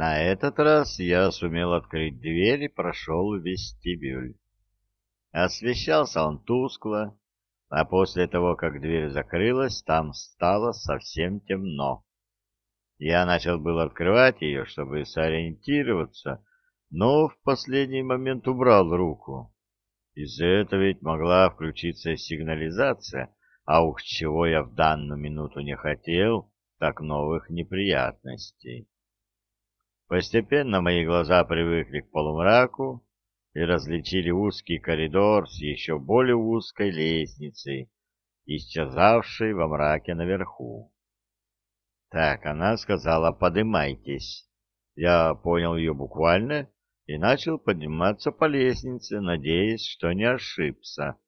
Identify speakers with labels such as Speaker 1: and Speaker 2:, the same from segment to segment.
Speaker 1: На этот раз я сумел открыть дверь и прошел в вестибюль. Освещался он тускло, а после того, как дверь закрылась, там стало совсем темно. Я начал было открывать ее, чтобы сориентироваться, но в последний момент убрал руку. Из-за этого ведь могла включиться сигнализация, а уж чего я в данную минуту не хотел, так новых неприятностей. Постепенно мои глаза привыкли к полумраку и различили узкий коридор с еще более узкой лестницей, исчезавшей во мраке наверху. Так, она сказала «подымайтесь». Я понял ее буквально и начал подниматься по лестнице, надеясь, что не ошибся.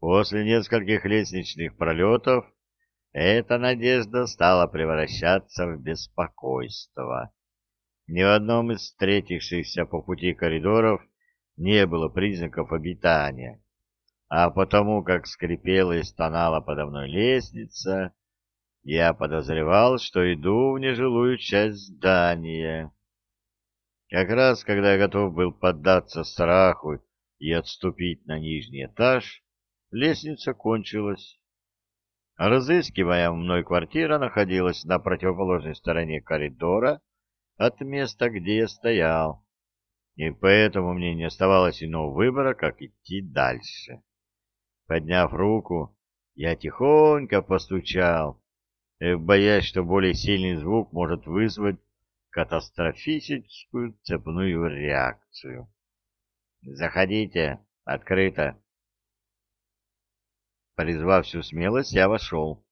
Speaker 1: После нескольких лестничных пролетов эта надежда стала превращаться в беспокойство. Ни в одном из встретившихся по пути коридоров не было признаков обитания, а потому как скрипела и стонала подо мной лестница, я подозревал, что иду в нежилую часть здания. Как раз, когда я готов был поддаться страху и отступить на нижний этаж, лестница кончилась. Разыскивая мной квартира находилась на противоположной стороне коридора от места, где я стоял, и поэтому мне не оставалось иного выбора, как идти дальше. Подняв руку, я тихонько постучал, э, боясь, что более сильный звук может вызвать катастрофическую цепную реакцию. «Заходите, открыто!» Призвав всю смелость, я вошел.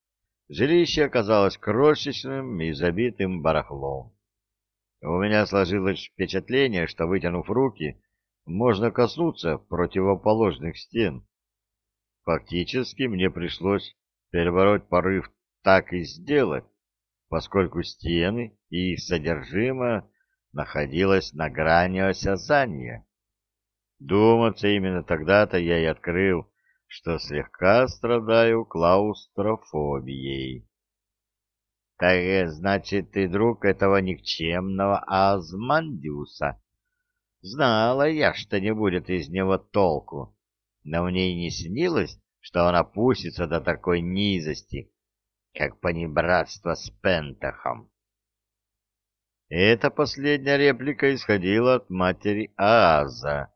Speaker 1: Жилище оказалось крошечным и забитым барахлом. У меня сложилось впечатление, что, вытянув руки, можно коснуться противоположных стен. Фактически мне пришлось перебороть порыв так и сделать, поскольку стены и их содержимое находилось на грани осязания. Думаться именно тогда-то я и открыл, что слегка страдаю клаустрофобией. — Так, значит, ты друг этого никчемного Азмандиуса? Знала я, что не будет из него толку, но мне и не снилось, что он опустится до такой низости, как понебратство с Пентахом. Эта последняя реплика исходила от матери Ааза.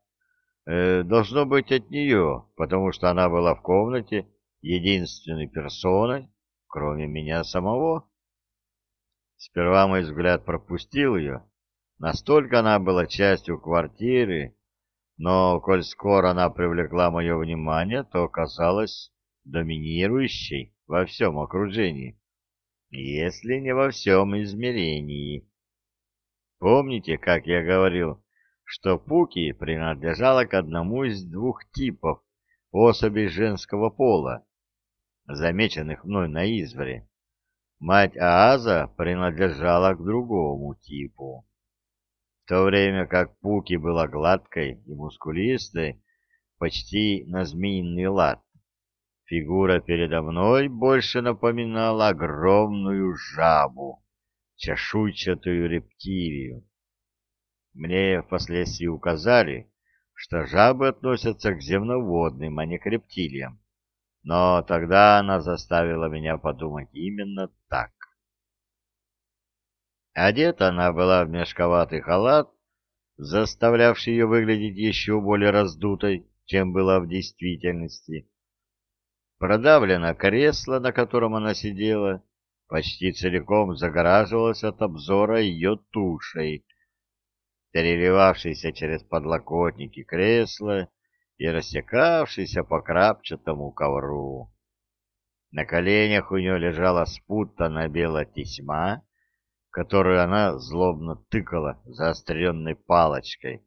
Speaker 1: Э, должно быть от нее, потому что она была в комнате единственной персоной, кроме меня самого. Сперва мой взгляд пропустил ее. Настолько она была частью квартиры, но, коль скоро она привлекла мое внимание, то оказалась доминирующей во всем окружении, если не во всем измерении. Помните, как я говорил, что Пуки принадлежала к одному из двух типов особей женского пола, замеченных мной на изворе. Мать Ааза принадлежала к другому типу. В то время как Пуки была гладкой и мускулистой, почти на змеиный лад, Фигура передо мной больше напоминала огромную жабу, чешуйчатую рептилию. Мне впоследствии указали, что жабы относятся к земноводным, а не к рептилиям. Но тогда она заставила меня подумать именно так. Одета она была в мешковатый халат, заставлявший ее выглядеть еще более раздутой, чем была в действительности. Продавлено кресло, на котором она сидела, почти целиком загораживалось от обзора ее тушей, переливавшейся через подлокотники кресла и рассекавшейся по крапчатому ковру. На коленях у нее лежала спутанная белая тесьма, которую она злобно тыкала заостренной палочкой.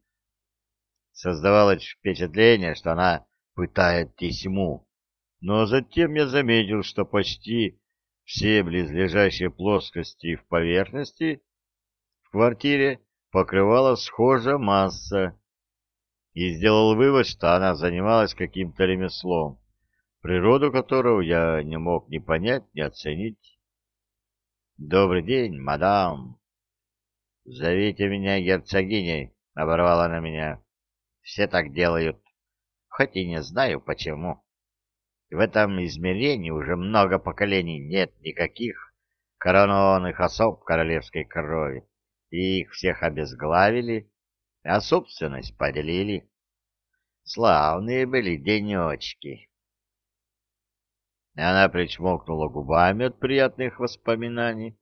Speaker 1: Создавалось впечатление, что она пытает тесьму, но затем я заметил, что почти все близлежащие плоскости в поверхности в квартире покрывала схожая масса, и сделал вывод, что она занималась каким-то ремеслом, природу которого я не мог ни понять, ни оценить. «Добрый день, мадам!» «Зовите меня герцогиней», — оборвала она меня. «Все так делают, хоть и не знаю почему. В этом измерении уже много поколений нет никаких коронованных особ королевской крови, и их всех обезглавили, а собственность поделили. Славные были денечки». Она причмокнула губами от приятных воспоминаний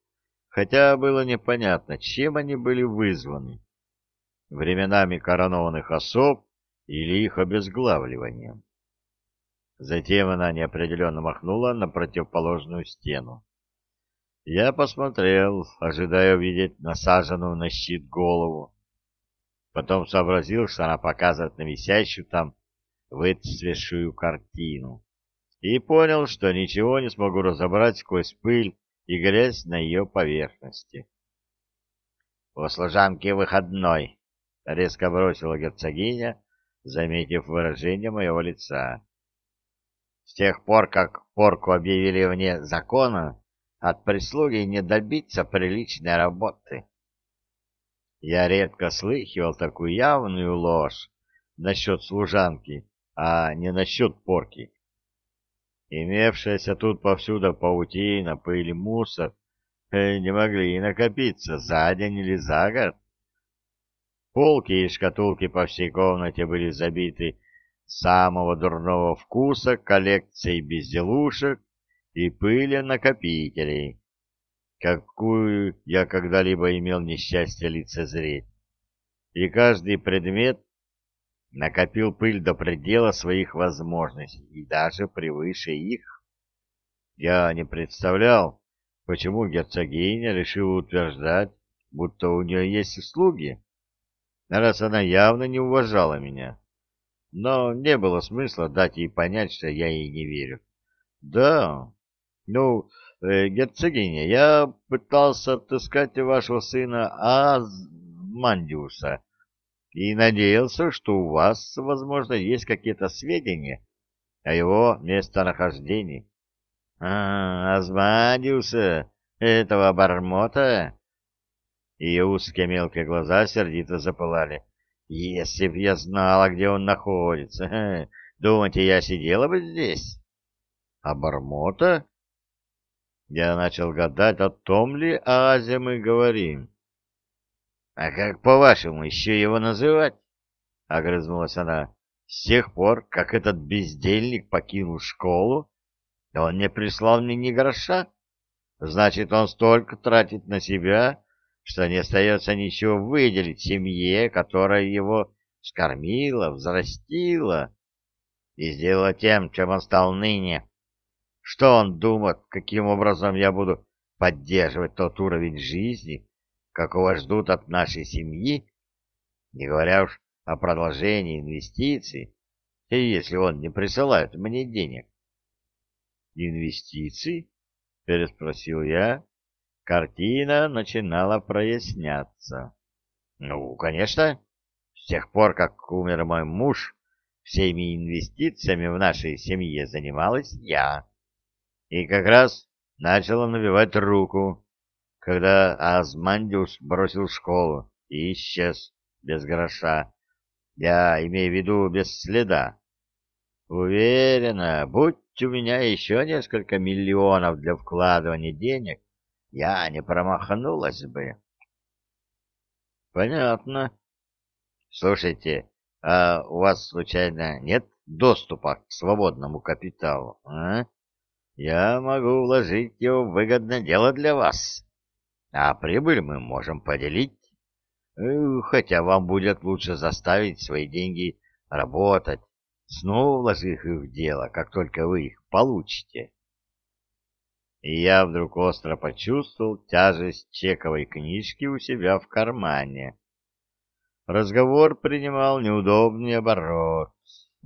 Speaker 1: хотя было непонятно, чем они были вызваны — временами коронованных особ или их обезглавливанием. Затем она неопределенно махнула на противоположную стену. Я посмотрел, ожидая увидеть насаженную на щит голову. Потом сообразил, что она показывает на висящую там выцветшую картину. И понял, что ничего не смогу разобрать сквозь пыль и грязь на ее поверхности. «У служанки выходной», — резко бросила герцогиня, заметив выражение моего лица. «С тех пор, как порку объявили вне закона, от прислуги не добиться приличной работы». Я редко слыхивал такую явную ложь насчет служанки, а не насчет порки. Имевшаяся тут повсюду паутина, пыль и мусор э, не могли и накопиться за день или за год. Полки и шкатулки по всей комнате были забиты самого дурного вкуса коллекцией безделушек и пыли накопителей, какую я когда-либо имел несчастье лицезреть. И каждый предмет накопил пыль до предела своих возможностей и даже превыше их. Я не представлял, почему герцогиня решила утверждать, будто у нее есть слуги, раз она явно не уважала меня. Но не было смысла дать ей понять, что я ей не верю. Да, ну, э, герцогиня, я пытался отыскать вашего сына Азмандиуса, и надеялся, что у вас, возможно, есть какие-то сведения о его местонахождении. — А, Азмадиуса, этого обормота? Ее узкие мелкие глаза сердито запылали. — Если б я знала, где он находится, думаете, я сидела бы здесь? — Обормота? Я начал гадать, о том ли Азе мы говорим. А как, по-вашему, еще его называть? — огрызнулась она. — С тех пор, как этот бездельник покинул школу, он не прислал мне ни гроша. Значит, он столько тратит на себя, что не остается ничего выделить семье, которая его скормила, взрастила и сделала тем, чем он стал ныне. Что он думает, каким образом я буду поддерживать тот уровень жизни, какого ждут от нашей семьи, не говоря уж о продолжении инвестиций, и если он не присылает мне денег. «Инвестиций?» — переспросил я. Картина начинала проясняться. «Ну, конечно. С тех пор, как умер мой муж, всеми инвестициями в нашей семье занималась я. И как раз начала набивать руку когда Азмандиус бросил школу и исчез без гроша. Я имею в виду без следа. Уверена, будь у меня еще несколько миллионов для вкладывания денег, я не промахнулась бы. Понятно. Слушайте, а у вас, случайно, нет доступа к свободному капиталу, а? Я могу вложить его в выгодное дело для вас а прибыль мы можем поделить. Э, хотя вам будет лучше заставить свои деньги работать, снова вложив их в дело, как только вы их получите. И я вдруг остро почувствовал тяжесть чековой книжки у себя в кармане. Разговор принимал неудобный оборот.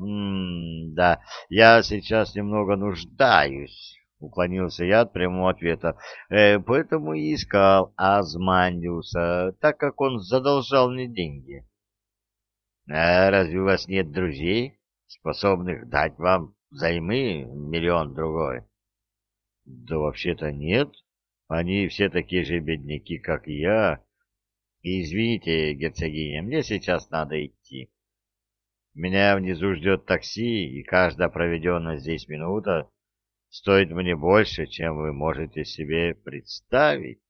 Speaker 1: М да, я сейчас немного нуждаюсь Уклонился я от прямого ответа. Э, поэтому и искал Азмандиуса, так как он задолжал мне деньги. А разве у вас нет друзей, способных дать вам займы миллион-другой? Да вообще-то нет. Они все такие же бедняки, как я. Извините, герцогиня, мне сейчас надо идти. Меня внизу ждет такси, и каждая проведенная здесь минута стоит мне больше, чем вы можете себе представить.